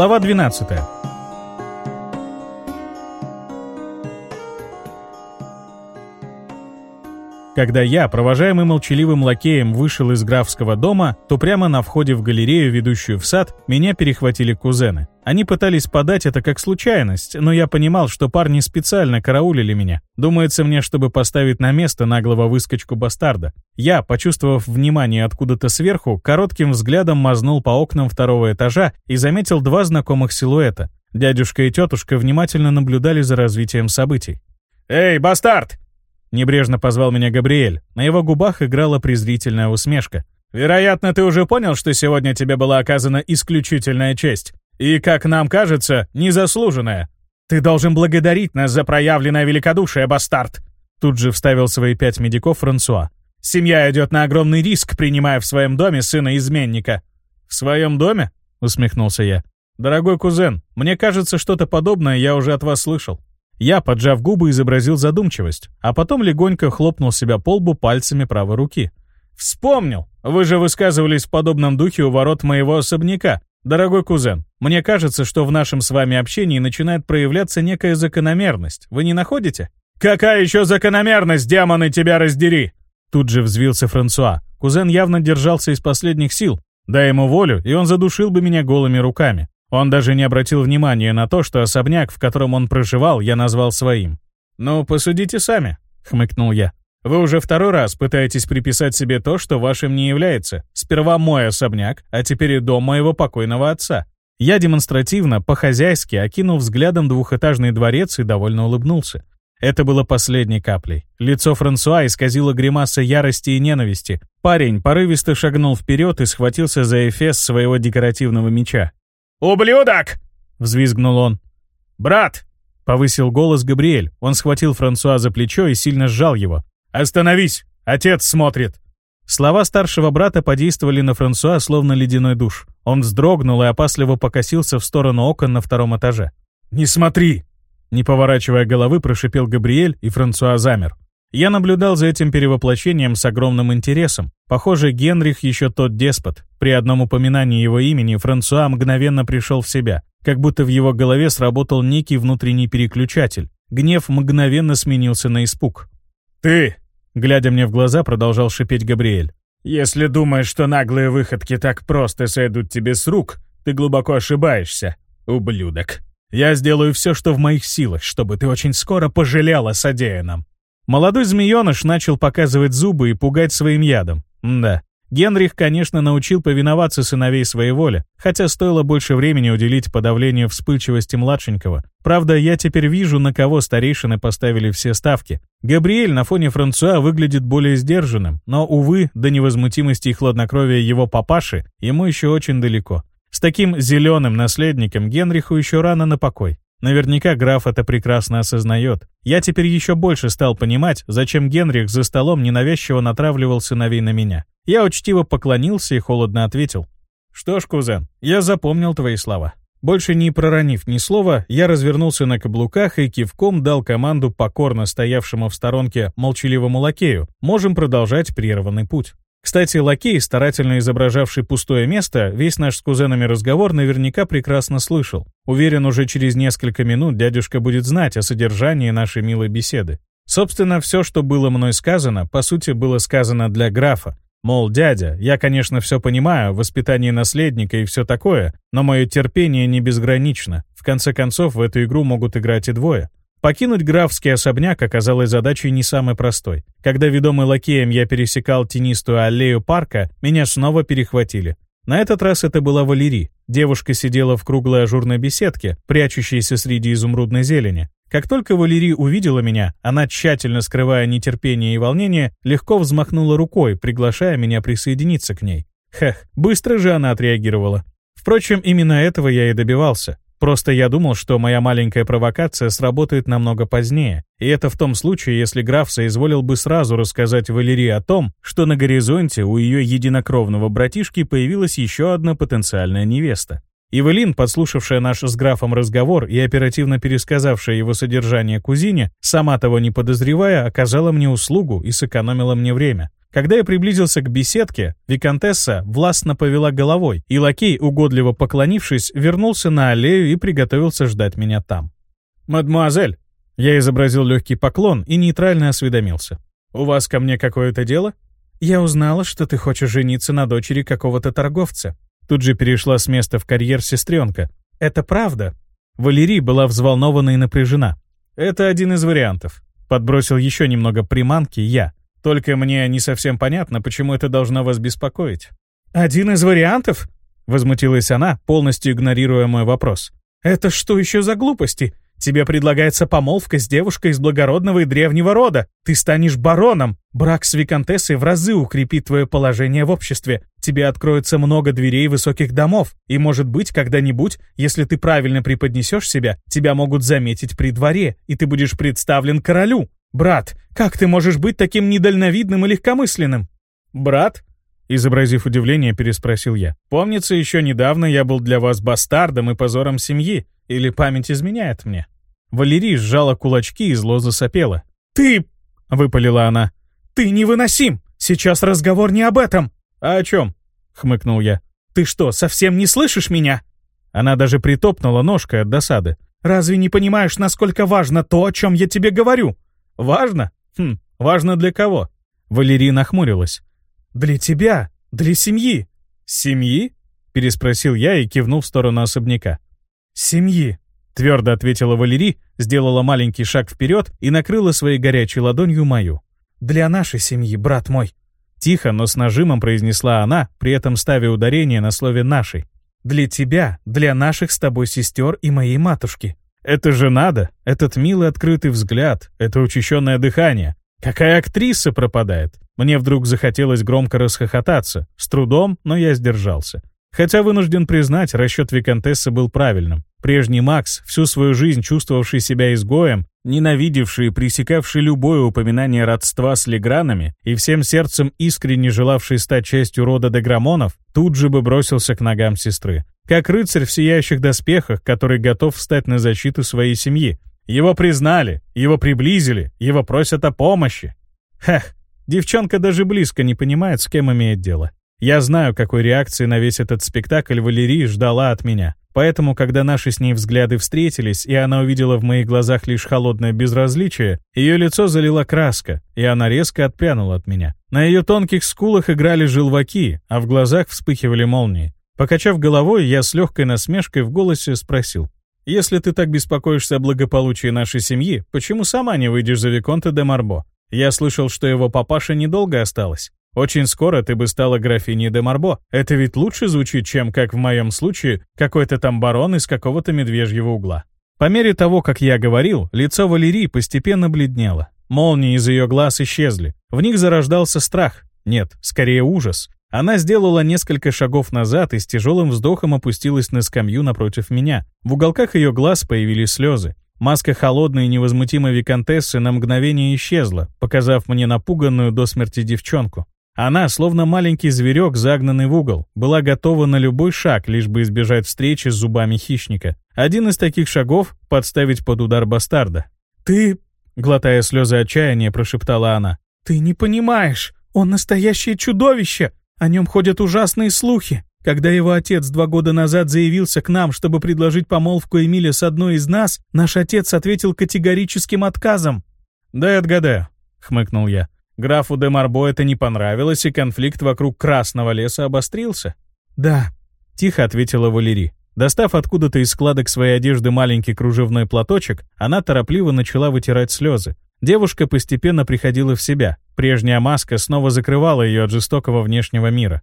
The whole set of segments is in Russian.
Глава 12. Когда я, провожаемый молчаливым лакеем, вышел из графского дома, то прямо на входе в галерею, ведущую в сад, меня перехватили кузены. Они пытались подать это как случайность, но я понимал, что парни специально караулили меня. Думается мне, чтобы поставить на место наглого выскочку бастарда. Я, почувствовав внимание откуда-то сверху, коротким взглядом мазнул по окнам второго этажа и заметил два знакомых силуэта. Дядюшка и тетушка внимательно наблюдали за развитием событий. «Эй, бастард!» Небрежно позвал меня Габриэль. На его губах играла презрительная усмешка. «Вероятно, ты уже понял, что сегодня тебе была оказана исключительная честь. И, как нам кажется, незаслуженная. Ты должен благодарить нас за проявленное великодушие, бастард!» Тут же вставил свои пять медиков Франсуа. «Семья идет на огромный риск, принимая в своем доме сына изменника». «В своем доме?» — усмехнулся я. «Дорогой кузен, мне кажется, что-то подобное я уже от вас слышал». Я, поджав губы, изобразил задумчивость, а потом легонько хлопнул себя по лбу пальцами правой руки. «Вспомнил! Вы же высказывались в подобном духе у ворот моего особняка. Дорогой кузен, мне кажется, что в нашем с вами общении начинает проявляться некая закономерность. Вы не находите?» «Какая еще закономерность, демоны, тебя раздери!» Тут же взвился Франсуа. Кузен явно держался из последних сил. Дай ему волю, и он задушил бы меня голыми руками. Он даже не обратил внимания на то, что особняк, в котором он проживал, я назвал своим. «Ну, посудите сами», — хмыкнул я. «Вы уже второй раз пытаетесь приписать себе то, что вашим не является. Сперва мой особняк, а теперь и дом моего покойного отца». Я демонстративно, по-хозяйски окинул взглядом двухэтажный дворец и довольно улыбнулся. Это было последней каплей. Лицо Франсуа исказило гримаса ярости и ненависти. Парень порывисто шагнул вперед и схватился за эфес своего декоративного меча. «Ублюдок!» — взвизгнул он. «Брат!» — повысил голос Габриэль. Он схватил Франсуа за плечо и сильно сжал его. «Остановись! Отец смотрит!» Слова старшего брата подействовали на Франсуа словно ледяной душ. Он вздрогнул и опасливо покосился в сторону окон на втором этаже. «Не смотри!» Не поворачивая головы, прошипел Габриэль, и Франсуа замер. Я наблюдал за этим перевоплощением с огромным интересом. Похоже, Генрих еще тот деспот. При одном упоминании его имени Франсуа мгновенно пришел в себя, как будто в его голове сработал некий внутренний переключатель. Гнев мгновенно сменился на испуг. «Ты!» — глядя мне в глаза, продолжал шипеть Габриэль. «Если думаешь, что наглые выходки так просто сойдут тебе с рук, ты глубоко ошибаешься, ублюдок. Я сделаю все, что в моих силах, чтобы ты очень скоро пожалел о содеянном». Молодой змееныш начал показывать зубы и пугать своим ядом. Да, Генрих, конечно, научил повиноваться сыновей своей воле, хотя стоило больше времени уделить подавлению вспыльчивости младшенького. Правда, я теперь вижу, на кого старейшины поставили все ставки. Габриэль на фоне Франсуа выглядит более сдержанным, но, увы, до невозмутимости и хладнокровия его папаши ему еще очень далеко. С таким зеленым наследником Генриху еще рано на покой. Наверняка граф это прекрасно осознает. Я теперь еще больше стал понимать, зачем Генрих за столом ненавязчиво натравливал сыновей на меня. Я учтиво поклонился и холодно ответил. «Что ж, кузен, я запомнил твои слова». Больше не проронив ни слова, я развернулся на каблуках и кивком дал команду покорно стоявшему в сторонке молчаливому лакею. Можем продолжать прерванный путь. Кстати, лакей, старательно изображавший пустое место, весь наш с кузенами разговор наверняка прекрасно слышал. Уверен, уже через несколько минут дядюшка будет знать о содержании нашей милой беседы. Собственно, все, что было мной сказано, по сути, было сказано для графа. Мол, дядя, я, конечно, все понимаю, воспитание наследника и все такое, но мое терпение не безгранично. В конце концов, в эту игру могут играть и двое. Покинуть графский особняк оказалось задачей не самой простой. Когда, ведомый лакеем, я пересекал тенистую аллею парка, меня снова перехватили. На этот раз это была Валерий. Девушка сидела в круглой ажурной беседке, прячущейся среди изумрудной зелени. Как только Валерий увидела меня, она, тщательно скрывая нетерпение и волнение, легко взмахнула рукой, приглашая меня присоединиться к ней. Хех, быстро же она отреагировала. Впрочем, именно этого я и добивался. Просто я думал, что моя маленькая провокация сработает намного позднее, и это в том случае, если граф соизволил бы сразу рассказать Валерии о том, что на горизонте у ее единокровного братишки появилась еще одна потенциальная невеста. Ивелин, подслушавшая наш с графом разговор и оперативно пересказавшая его содержание кузине, сама того не подозревая, оказала мне услугу и сэкономила мне время. Когда я приблизился к беседке, виконтесса властно повела головой, и лакей, угодливо поклонившись, вернулся на аллею и приготовился ждать меня там. «Мадемуазель!» Я изобразил легкий поклон и нейтрально осведомился. «У вас ко мне какое-то дело?» «Я узнала, что ты хочешь жениться на дочери какого-то торговца». Тут же перешла с места в карьер сестренка. «Это правда?» Валерий была взволнована и напряжена. «Это один из вариантов». Подбросил еще немного приманки я. Только мне не совсем понятно, почему это должно вас беспокоить. «Один из вариантов?» — возмутилась она, полностью игнорируя мой вопрос. «Это что еще за глупости? Тебе предлагается помолвка с девушкой из благородного и древнего рода. Ты станешь бароном. Брак с виконтессой в разы укрепит твое положение в обществе. Тебе откроется много дверей высоких домов. И, может быть, когда-нибудь, если ты правильно преподнесешь себя, тебя могут заметить при дворе, и ты будешь представлен королю. «Брат, как ты можешь быть таким недальновидным и легкомысленным?» «Брат?» Изобразив удивление, переспросил я. «Помнится, еще недавно я был для вас бастардом и позором семьи. Или память изменяет мне?» Валерий сжала кулачки и зло засопела. «Ты...» — выпалила она. «Ты невыносим! Сейчас разговор не об этом!» «А о чем?» — хмыкнул я. «Ты что, совсем не слышишь меня?» Она даже притопнула ножкой от досады. «Разве не понимаешь, насколько важно то, о чем я тебе говорю?» Важно? Хм, важно для кого? Валерия нахмурилась. Для тебя, для семьи. Семьи? Переспросил я и кивнул в сторону особняка. Семьи, твердо ответила Валерий, сделала маленький шаг вперед и накрыла своей горячей ладонью мою. Для нашей семьи, брат мой. Тихо, но с нажимом произнесла она, при этом ставя ударение на слове «нашей». «Для тебя, для наших с тобой сестер и моей матушки. Это же надо, этот милый открытый взгляд, это учащенное дыхание. Какая актриса пропадает? Мне вдруг захотелось громко расхохотаться. С трудом, но я сдержался. Хотя вынужден признать, расчет Викантессы был правильным. Прежний Макс, всю свою жизнь чувствовавший себя изгоем, ненавидевший и пресекавший любое упоминание родства с Легранами и всем сердцем искренне желавший стать частью рода Деграмонов, тут же бы бросился к ногам сестры. Как рыцарь в сияющих доспехах, который готов встать на защиту своей семьи. Его признали, его приблизили, его просят о помощи. Хех, девчонка даже близко не понимает, с кем имеет дело. Я знаю, какой реакции на весь этот спектакль Валерии ждала от меня. Поэтому, когда наши с ней взгляды встретились, и она увидела в моих глазах лишь холодное безразличие, ее лицо залила краска, и она резко отпрянула от меня. На ее тонких скулах играли желваки, а в глазах вспыхивали молнии. Покачав головой, я с легкой насмешкой в голосе спросил. «Если ты так беспокоишься о благополучии нашей семьи, почему сама не выйдешь за Виконта де Марбо? Я слышал, что его папаша недолго осталось. Очень скоро ты бы стала графиней де Марбо. Это ведь лучше звучит, чем, как в моем случае, какой-то там барон из какого-то медвежьего угла. По мере того, как я говорил, лицо Валерии постепенно бледнело. Молнии из ее глаз исчезли. В них зарождался страх. Нет, скорее ужас. Она сделала несколько шагов назад и с тяжелым вздохом опустилась на скамью напротив меня. В уголках ее глаз появились слезы. Маска холодной и невозмутимой виконтессы на мгновение исчезла, показав мне напуганную до смерти девчонку. Она, словно маленький зверек, загнанный в угол, была готова на любой шаг, лишь бы избежать встречи с зубами хищника. Один из таких шагов — подставить под удар бастарда. «Ты...» — глотая слезы отчаяния, прошептала она. «Ты не понимаешь! Он настоящее чудовище! О нем ходят ужасные слухи! Когда его отец два года назад заявился к нам, чтобы предложить помолвку Эмиля с одной из нас, наш отец ответил категорическим отказом». «Дай отгадаю», — хмыкнул я. Графу де Марбо это не понравилось, и конфликт вокруг Красного леса обострился. «Да», — тихо ответила Валерий. Достав откуда-то из складок своей одежды маленький кружевной платочек, она торопливо начала вытирать слезы. Девушка постепенно приходила в себя. Прежняя маска снова закрывала ее от жестокого внешнего мира.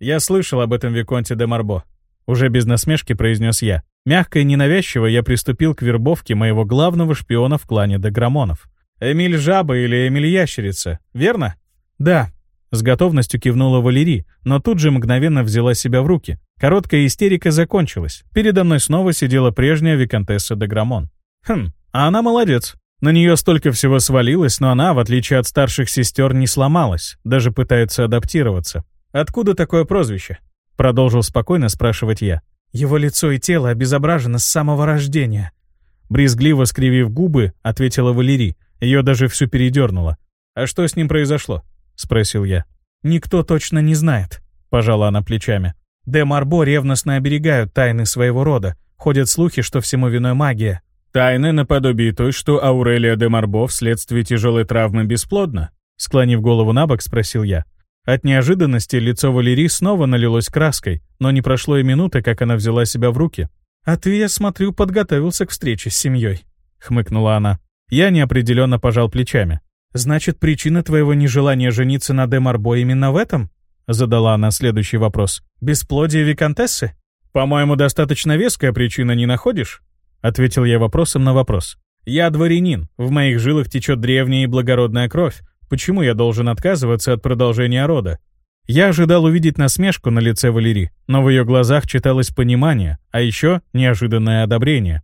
«Я слышал об этом Виконте де Марбо», — уже без насмешки произнес я. Мягко и ненавязчиво я приступил к вербовке моего главного шпиона в клане Деграмонов. Эмиль Жаба или Эмиль Ящерица, верно? Да. С готовностью кивнула Валерий, но тут же мгновенно взяла себя в руки. Короткая истерика закончилась. Передо мной снова сидела прежняя виконтесса де Грамон. Хм, а она молодец. На нее столько всего свалилось, но она, в отличие от старших сестер, не сломалась, даже пытается адаптироваться. «Откуда такое прозвище?» Продолжил спокойно спрашивать я. «Его лицо и тело обезображено с самого рождения». Брезгливо скривив губы, ответила Валерий. Ее даже всю передернуло. «А что с ним произошло?» — спросил я. Никто точно не знает», — пожала она плечами. «Де Марбо ревностно оберегают тайны своего рода. Ходят слухи, что всему виной магия». «Тайны наподобие той, что Аурелия де Марбо вследствие тяжелой травмы бесплодна?» Склонив голову на бок, спросил я. От неожиданности лицо Валерии снова налилось краской, но не прошло и минуты, как она взяла себя в руки. «А ты, я смотрю, подготовился к встрече с семьей», — хмыкнула она. Я неопределенно пожал плечами. «Значит, причина твоего нежелания жениться на Де Марбо именно в этом?» — задала она следующий вопрос. «Бесплодие виконтессы?» «По-моему, достаточно веская причина, не находишь?» — ответил я вопросом на вопрос. «Я дворянин, в моих жилах течет древняя и благородная кровь, Почему я должен отказываться от продолжения рода? Я ожидал увидеть насмешку на лице Валерии, но в ее глазах читалось понимание, а еще неожиданное одобрение.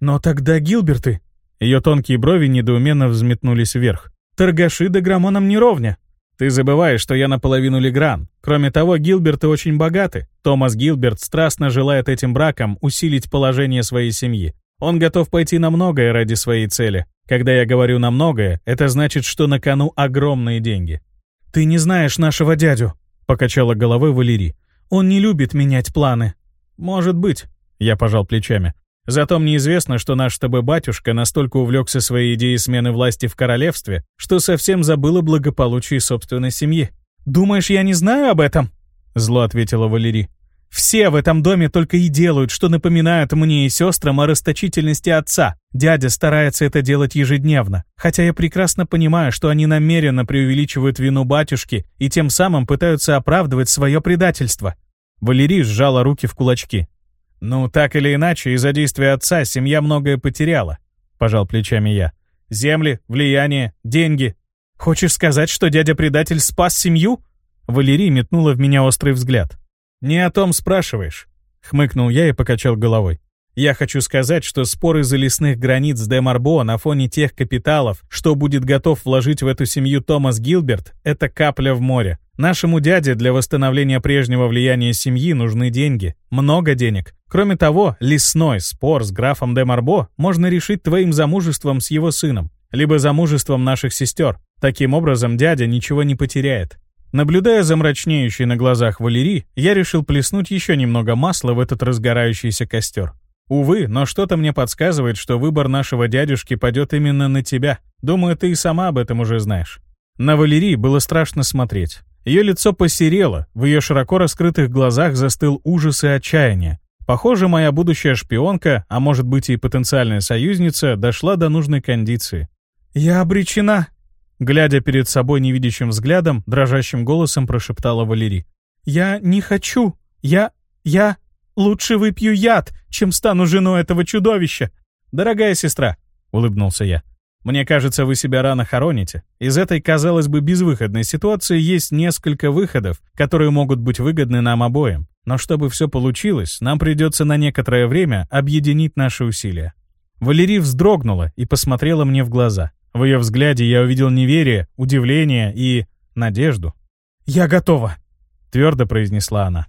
«Но тогда Гилберты...» Ее тонкие брови недоуменно взметнулись вверх. «Торгаши да граммоном не ровня». «Ты забываешь, что я наполовину Легран. Кроме того, Гилберты очень богаты. Томас Гилберт страстно желает этим браком усилить положение своей семьи. Он готов пойти на многое ради своей цели. Когда я говорю «на многое», это значит, что на кону огромные деньги. «Ты не знаешь нашего дядю», — покачала головой Валерий. «Он не любит менять планы». «Может быть», — я пожал плечами. «Зато мне известно, что наш с тобой батюшка настолько увлекся своей идеей смены власти в королевстве, что совсем забыл о благополучии собственной семьи». «Думаешь, я не знаю об этом?» — зло ответила Валерий. Все в этом доме только и делают, что напоминают мне и сестрам о расточительности отца. Дядя старается это делать ежедневно, хотя я прекрасно понимаю, что они намеренно преувеличивают вину батюшки и тем самым пытаются оправдывать свое предательство. Валерий сжала руки в кулачки. «Ну, так или иначе, из-за действия отца семья многое потеряла», — пожал плечами я. «Земли, влияние, деньги. Хочешь сказать, что дядя-предатель спас семью?» Валерий метнула в меня острый взгляд. «Не о том спрашиваешь», — хмыкнул я и покачал головой. «Я хочу сказать, что спор из-за лесных границ Де Марбо на фоне тех капиталов, что будет готов вложить в эту семью Томас Гилберт, это капля в море. Нашему дяде для восстановления прежнего влияния семьи нужны деньги. Много денег. Кроме того, лесной спор с графом Де Марбо можно решить твоим замужеством с его сыном, либо замужеством наших сестер. Таким образом, дядя ничего не потеряет. Наблюдая за мрачнеющей на глазах Валерии, я решил плеснуть еще немного масла в этот разгорающийся костер. Увы, но что-то мне подсказывает, что выбор нашего дядюшки падет именно на тебя. Думаю, ты и сама об этом уже знаешь. На Валерии было страшно смотреть. Ее лицо посерело, в ее широко раскрытых глазах застыл ужас и отчаяние. Похоже, моя будущая шпионка, а может быть и потенциальная союзница, дошла до нужной кондиции. «Я обречена», Глядя перед собой невидящим взглядом, дрожащим голосом прошептала Валерий. «Я не хочу. Я... я... лучше выпью яд, чем стану женой этого чудовища». «Дорогая сестра», — улыбнулся я, — «мне кажется, вы себя рано хороните. Из этой, казалось бы, безвыходной ситуации есть несколько выходов, которые могут быть выгодны нам обоим. Но чтобы все получилось, нам придется на некоторое время объединить наши усилия». Валерий вздрогнула и посмотрела мне в глаза. В ее взгляде я увидел неверие, удивление и надежду. «Я готова», — твердо произнесла она.